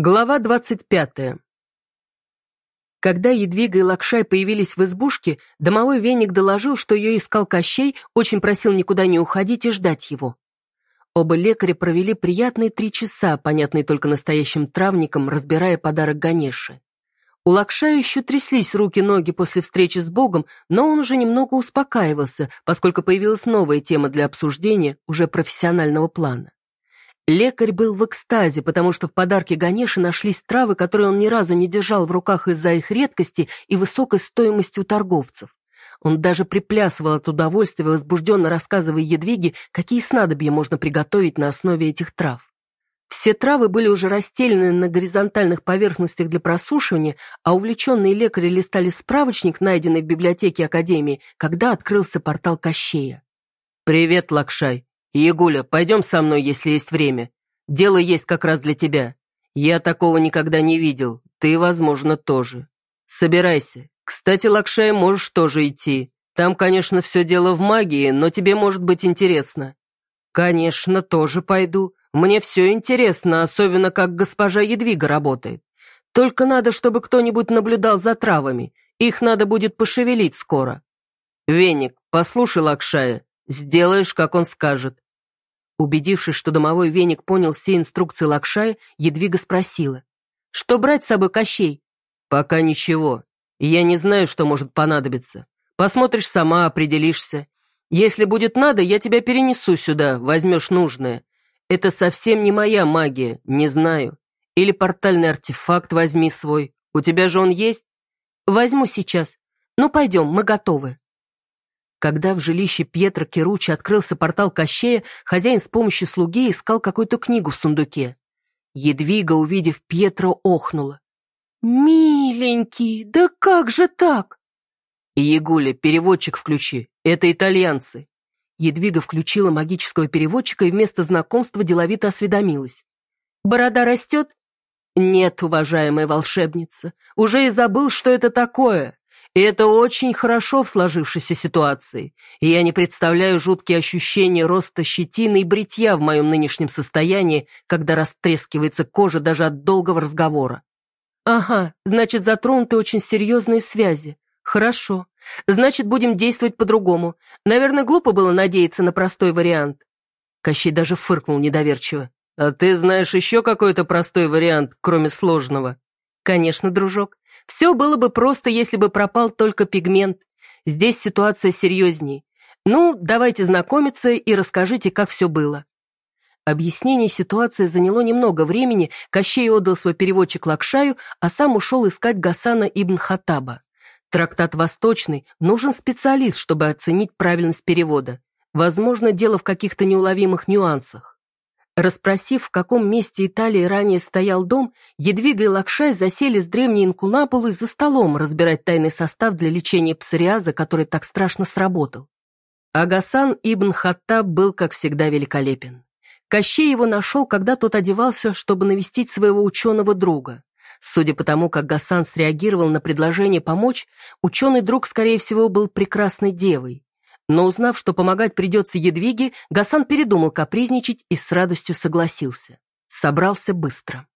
Глава двадцать пятая. Когда Едвига и Лакшай появились в избушке, домовой веник доложил, что ее искал Кощей, очень просил никуда не уходить и ждать его. Оба лекаря провели приятные три часа, понятные только настоящим травникам, разбирая подарок Ганеши. У Лакшая еще тряслись руки-ноги после встречи с Богом, но он уже немного успокаивался, поскольку появилась новая тема для обсуждения, уже профессионального плана. Лекарь был в экстазе, потому что в подарке Ганеши нашлись травы, которые он ни разу не держал в руках из-за их редкости и высокой стоимости у торговцев. Он даже приплясывал от удовольствия, возбужденно рассказывая Едвиге, какие снадобья можно приготовить на основе этих трав. Все травы были уже расстелены на горизонтальных поверхностях для просушивания, а увлеченные лекари листали справочник, найденный в библиотеке Академии, когда открылся портал Кощея. «Привет, Лакшай!» «Ягуля, пойдем со мной, если есть время. Дело есть как раз для тебя. Я такого никогда не видел, ты, возможно, тоже. Собирайся. Кстати, Лакшай, можешь тоже идти. Там, конечно, все дело в магии, но тебе может быть интересно». «Конечно, тоже пойду. Мне все интересно, особенно как госпожа Едвига работает. Только надо, чтобы кто-нибудь наблюдал за травами. Их надо будет пошевелить скоро. Веник, послушай Лакшая, сделаешь, как он скажет. Убедившись, что домовой веник понял все инструкции Лакшая, Едвига спросила. «Что брать с собой Кощей?» «Пока ничего. Я не знаю, что может понадобиться. Посмотришь сама, определишься. Если будет надо, я тебя перенесу сюда, возьмешь нужное. Это совсем не моя магия, не знаю. Или портальный артефакт возьми свой. У тебя же он есть?» «Возьму сейчас. Ну, пойдем, мы готовы». Когда в жилище Пьетро Керучи открылся портал Кощея, хозяин с помощью слуги искал какую-то книгу в сундуке. Едвига, увидев Пьетро, охнула. «Миленький, да как же так?» И Ягуля, переводчик включи, это итальянцы. Едвига включила магического переводчика и вместо знакомства деловито осведомилась. «Борода растет?» «Нет, уважаемая волшебница, уже и забыл, что это такое. И это очень хорошо в сложившейся ситуации. И я не представляю жуткие ощущения роста щетины и бритья в моем нынешнем состоянии, когда растрескивается кожа даже от долгого разговора. Ага, значит, затронуты очень серьезные связи. Хорошо. Значит, будем действовать по-другому. Наверное, глупо было надеяться на простой вариант. Кощей даже фыркнул недоверчиво. А ты знаешь еще какой-то простой вариант, кроме сложного? Конечно, дружок. Все было бы просто, если бы пропал только пигмент. Здесь ситуация серьезней. Ну, давайте знакомиться и расскажите, как все было. Объяснение ситуации заняло немного времени, Кощей отдал свой переводчик Лакшаю, а сам ушел искать Гасана ибн Хаттаба. Трактат «Восточный» нужен специалист, чтобы оценить правильность перевода. Возможно, дело в каких-то неуловимых нюансах. Расспросив, в каком месте Италии ранее стоял дом, Едвига и Лакшай засели с древней инкунабулой за столом разбирать тайный состав для лечения псориаза, который так страшно сработал. Агасан ибн Хаттаб был, как всегда, великолепен. Кощей его нашел, когда тот одевался, чтобы навестить своего ученого друга. Судя по тому, как Гасан среагировал на предложение помочь, ученый друг, скорее всего, был прекрасной девой. Но узнав, что помогать придется Едвиге, Гасан передумал капризничать и с радостью согласился. Собрался быстро.